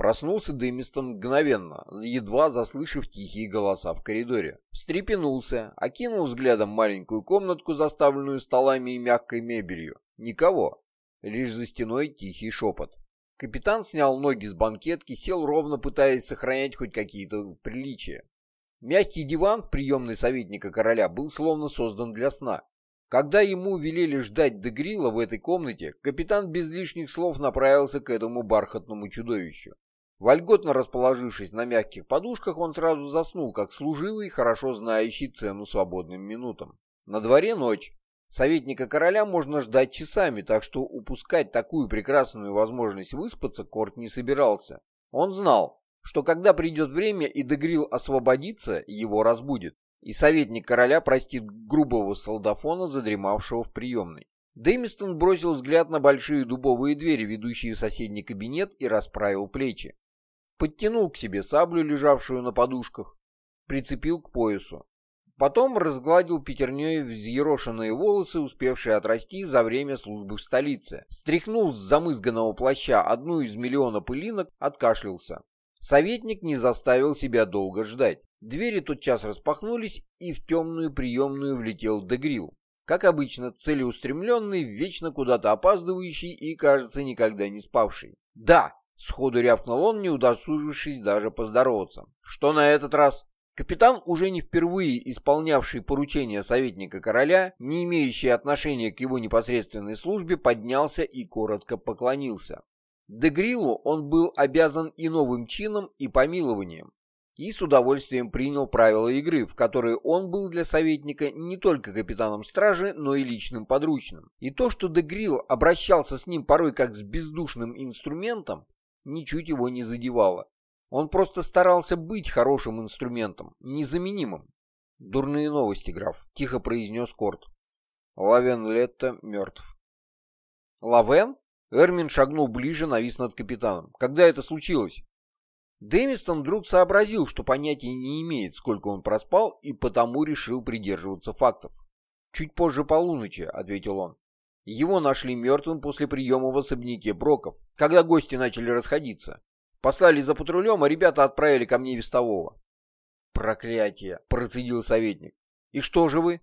Проснулся Дэмистон мгновенно, едва заслышав тихие голоса в коридоре. Встрепенулся, окинул взглядом маленькую комнатку, заставленную столами и мягкой мебелью. Никого. Лишь за стеной тихий шепот. Капитан снял ноги с банкетки, сел ровно, пытаясь сохранять хоть какие-то приличия. Мягкий диван в приемной советника короля был словно создан для сна. Когда ему велели ждать Дегрила в этой комнате, капитан без лишних слов направился к этому бархатному чудовищу. Вольготно расположившись на мягких подушках, он сразу заснул, как служивый, хорошо знающий цену свободным минутам. На дворе ночь. Советника короля можно ждать часами, так что упускать такую прекрасную возможность выспаться Корт не собирался. Он знал, что когда придет время и Дегрил освободится, его разбудит, и советник короля простит грубого солдафона, задремавшего в приемной. Дэмистон бросил взгляд на большие дубовые двери, ведущие в соседний кабинет, и расправил плечи подтянул к себе саблю, лежавшую на подушках, прицепил к поясу. Потом разгладил пятерней взъерошенные волосы, успевшие отрасти за время службы в столице. Стряхнул с замызганного плаща одну из миллиона пылинок, откашлялся. Советник не заставил себя долго ждать. Двери тотчас распахнулись, и в темную приемную влетел Дегрил. Как обычно, целеустремленный, вечно куда-то опаздывающий и, кажется, никогда не спавший. Да, Сходу рявкнул он, не удосужившись даже поздороваться. «Что на этот раз?» Капитан, уже не впервые исполнявший поручения советника короля, не имеющий отношения к его непосредственной службе, поднялся и коротко поклонился. Дегрилу он был обязан и новым чином, и помилованием, и с удовольствием принял правила игры, в которые он был для советника не только капитаном стражи, но и личным подручным. И то, что Дегрил обращался с ним порой как с бездушным инструментом, ничуть его не задевало. Он просто старался быть хорошим инструментом, незаменимым. «Дурные новости, граф», — тихо произнес Корт. Лавен Летто мертв. «Лавен?» Эрмин шагнул ближе, навис над капитаном. «Когда это случилось?» Дэмистон вдруг сообразил, что понятия не имеет, сколько он проспал, и потому решил придерживаться фактов. «Чуть позже полуночи», — ответил он. Его нашли мертвым после приема в особняке Броков, когда гости начали расходиться. Послали за патрулем, а ребята отправили ко мне вестового. «Проклятие!» — процедил советник. «И что же вы?»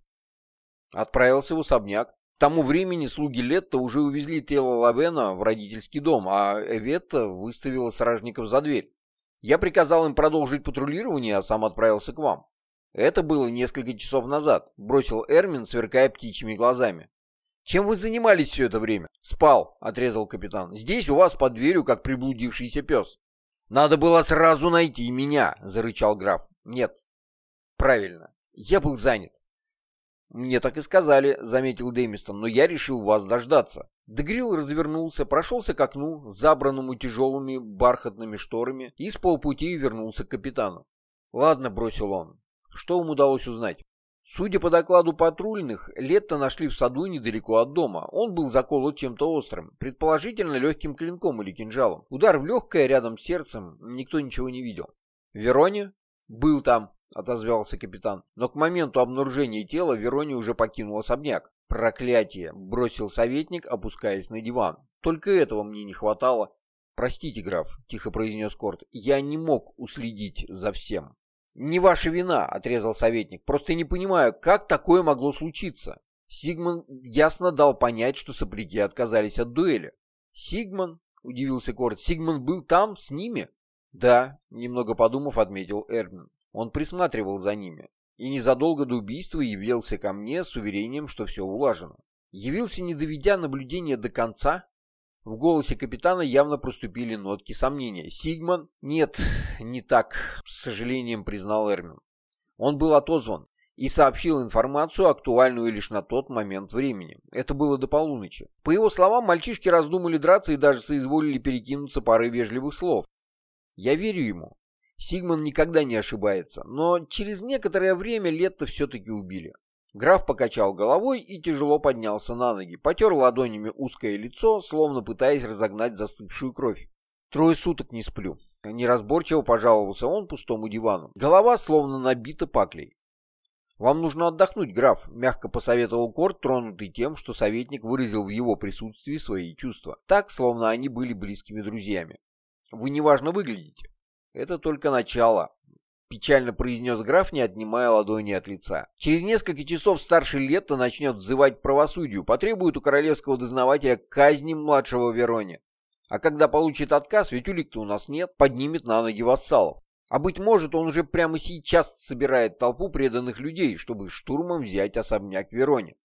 Отправился в особняк. К тому времени слуги Летта уже увезли тело Лавена в родительский дом, а Эветта выставила стражников за дверь. Я приказал им продолжить патрулирование, а сам отправился к вам. Это было несколько часов назад, бросил Эрмин, сверкая птичьими глазами. «Чем вы занимались все это время?» «Спал», — отрезал капитан. «Здесь у вас под дверью, как приблудившийся пес». «Надо было сразу найти меня», — зарычал граф. «Нет». «Правильно. Я был занят». «Мне так и сказали», — заметил Дэмистон, «но я решил вас дождаться». Дегрил развернулся, прошелся к окну, забранному тяжелыми бархатными шторами, и с полпути вернулся к капитану. «Ладно», — бросил он. «Что вам удалось узнать?» Судя по докладу патрульных, Летто нашли в саду недалеко от дома. Он был заколот чем-то острым, предположительно легким клинком или кинжалом. Удар в легкое рядом с сердцем, никто ничего не видел. «Вероне?» «Был там», — отозвался капитан. Но к моменту обнаружения тела Вероне уже покинул особняк. «Проклятие!» — бросил советник, опускаясь на диван. «Только этого мне не хватало». «Простите, граф», — тихо произнес Корт, — «я не мог уследить за всем». «Не ваша вина», — отрезал советник. «Просто не понимаю, как такое могло случиться?» Сигман ясно дал понять, что сопляки отказались от дуэли. «Сигман?» — удивился Корт. «Сигман был там, с ними?» «Да», — немного подумав, отметил Эрмин. Он присматривал за ними и незадолго до убийства явился ко мне с уверением, что все улажено. Явился, не доведя наблюдение до конца, в голосе капитана явно проступили нотки сомнения. «Сигман?» «Нет, не так», — с сожалением признал Эрмин. Он был отозван и сообщил информацию, актуальную лишь на тот момент времени. Это было до полуночи. По его словам, мальчишки раздумали драться и даже соизволили перекинуться парой вежливых слов. Я верю ему. Сигман никогда не ошибается, но через некоторое время Летто все-таки убили. Граф покачал головой и тяжело поднялся на ноги, потер ладонями узкое лицо, словно пытаясь разогнать застывшую кровь. «Трое суток не сплю». Неразборчиво пожаловался он пустому дивану. Голова словно набита паклей. «Вам нужно отдохнуть, граф», — мягко посоветовал Корт, тронутый тем, что советник выразил в его присутствии свои чувства, так, словно они были близкими друзьями. Вы неважно выглядите. Это только начало. Печально произнес граф, не отнимая ладони от лица. Через несколько часов старший Летто начнет взывать правосудию, потребует у королевского дознавателя казни младшего Верони. А когда получит отказ, ведь улик-то у нас нет, поднимет на ноги вассалов. А быть может, он уже прямо сейчас собирает толпу преданных людей, чтобы штурмом взять особняк Верони.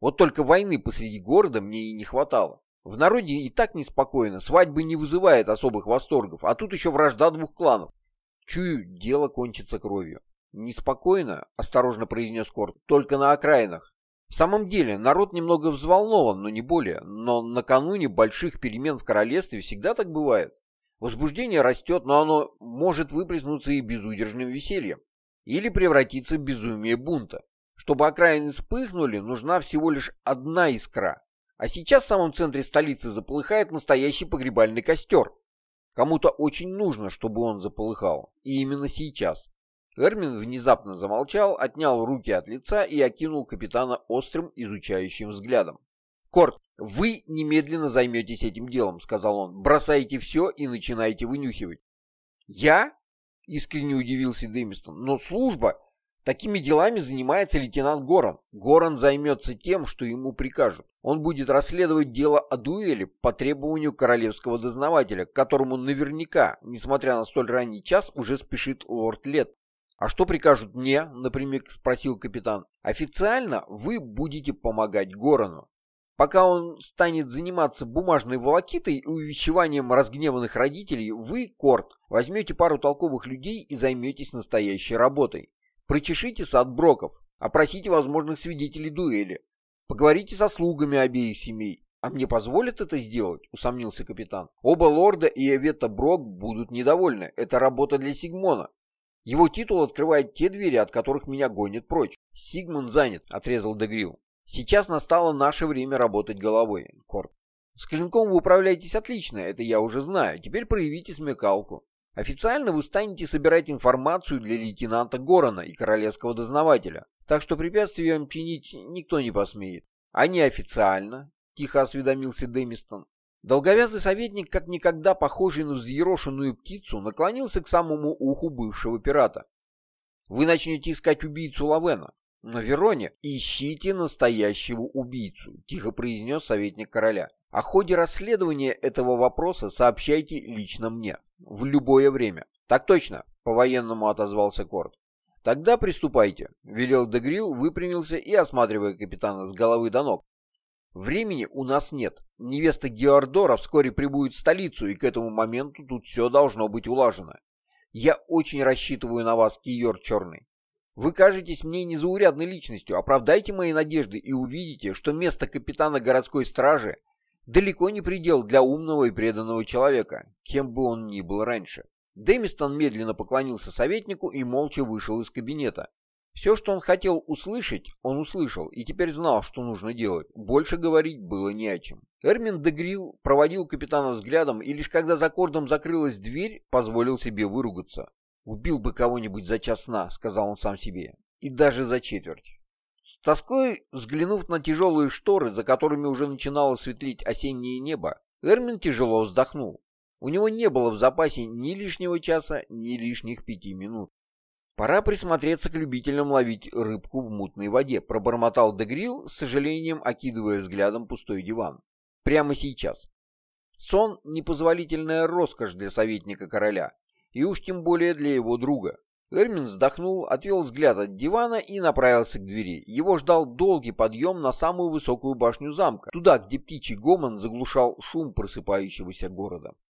Вот только войны посреди города мне и не хватало. В народе и так неспокойно, свадьбы не вызывает особых восторгов, а тут еще вражда двух кланов. Чую, дело кончится кровью. Неспокойно, осторожно произнес Корт, только на окраинах. В самом деле, народ немного взволнован, но не более. Но накануне больших перемен в королевстве всегда так бывает. Возбуждение растет, но оно может выплеснуться и безудержным весельем. Или превратиться в безумие бунта. Чтобы окраины вспыхнули, нужна всего лишь одна искра. А сейчас в самом центре столицы заполыхает настоящий погребальный костер. Кому-то очень нужно, чтобы он заполыхал. И именно сейчас. Эрмин внезапно замолчал, отнял руки от лица и окинул капитана острым, изучающим взглядом. «Корт, вы немедленно займетесь этим делом», — сказал он. «Бросайте все и начинайте вынюхивать». «Я?» — искренне удивился Дэмистон. «Но служба...» Такими делами занимается лейтенант Горан. Горан займется тем, что ему прикажут. Он будет расследовать дело о дуэли по требованию королевского дознавателя, к которому наверняка, несмотря на столь ранний час, уже спешит лорд Лет. «А что прикажут мне?» — напрямик спросил капитан. «Официально вы будете помогать Горану. Пока он станет заниматься бумажной волокитой и увещеванием разгневанных родителей, вы, Корт, возьмете пару толковых людей и займетесь настоящей работой. Прочешите сад Броков, опросите возможных свидетелей дуэли, поговорите со слугами обеих семей. А мне позволят это сделать? Усомнился капитан. Оба лорда и Эвета Брок будут недовольны. Это работа для Сигмона. Его титул открывает те двери, от которых меня гонят прочь. Сигмон занят, отрезал Дегрил. Сейчас настало наше время работать головой, Корт. С клинком вы управляетесь отлично, это я уже знаю. Теперь проявите смекалку. Официально вы станете собирать информацию для лейтенанта Горана и королевского дознавателя, так что препятствий вам чинить никто не посмеет. А неофициально, тихо осведомился Дэмистон. Долговязый советник, как никогда похожий на взъерошенную птицу, наклонился к самому уху бывшего пирата. Вы начнете искать убийцу Лавена. Но, Вероне, ищите настоящего убийцу, тихо произнес советник короля. О ходе расследования этого вопроса сообщайте лично мне. В любое время. Так точно, по-военному отозвался Корт. Тогда приступайте, велел Дегрил, выпрямился и осматривая капитана с головы до ног. Времени у нас нет. Невеста Геордора вскоре прибудет в столицу, и к этому моменту тут все должно быть улажено. Я очень рассчитываю на вас, Киор Черный. Вы кажетесь мне незаурядной личностью. Оправдайте мои надежды и увидите, что место капитана городской стражи далеко не предел для умного и преданного человека, кем бы он ни был раньше. Дэмистон медленно поклонился советнику и молча вышел из кабинета. Все, что он хотел услышать, он услышал и теперь знал, что нужно делать. Больше говорить было не о чем. Эрмин Дегрил проводил капитана взглядом и лишь когда за кордом закрылась дверь, позволил себе выругаться. «Убил бы кого-нибудь за час сна», — сказал он сам себе, — «и даже за четверть». С тоской взглянув на тяжелые шторы, за которыми уже начинало светлить осеннее небо, Эрмин тяжело вздохнул. У него не было в запасе ни лишнего часа, ни лишних пяти минут. «Пора присмотреться к любителям ловить рыбку в мутной воде», пробормотал Дегрил, с сожалением окидывая взглядом пустой диван. «Прямо сейчас». Сон — непозволительная роскошь для советника короля, и уж тем более для его друга. Эрмин вздохнул, отвел взгляд от дивана и направился к двери. Его ждал долгий подъем на самую высокую башню замка, туда, где птичий гомон заглушал шум просыпающегося города.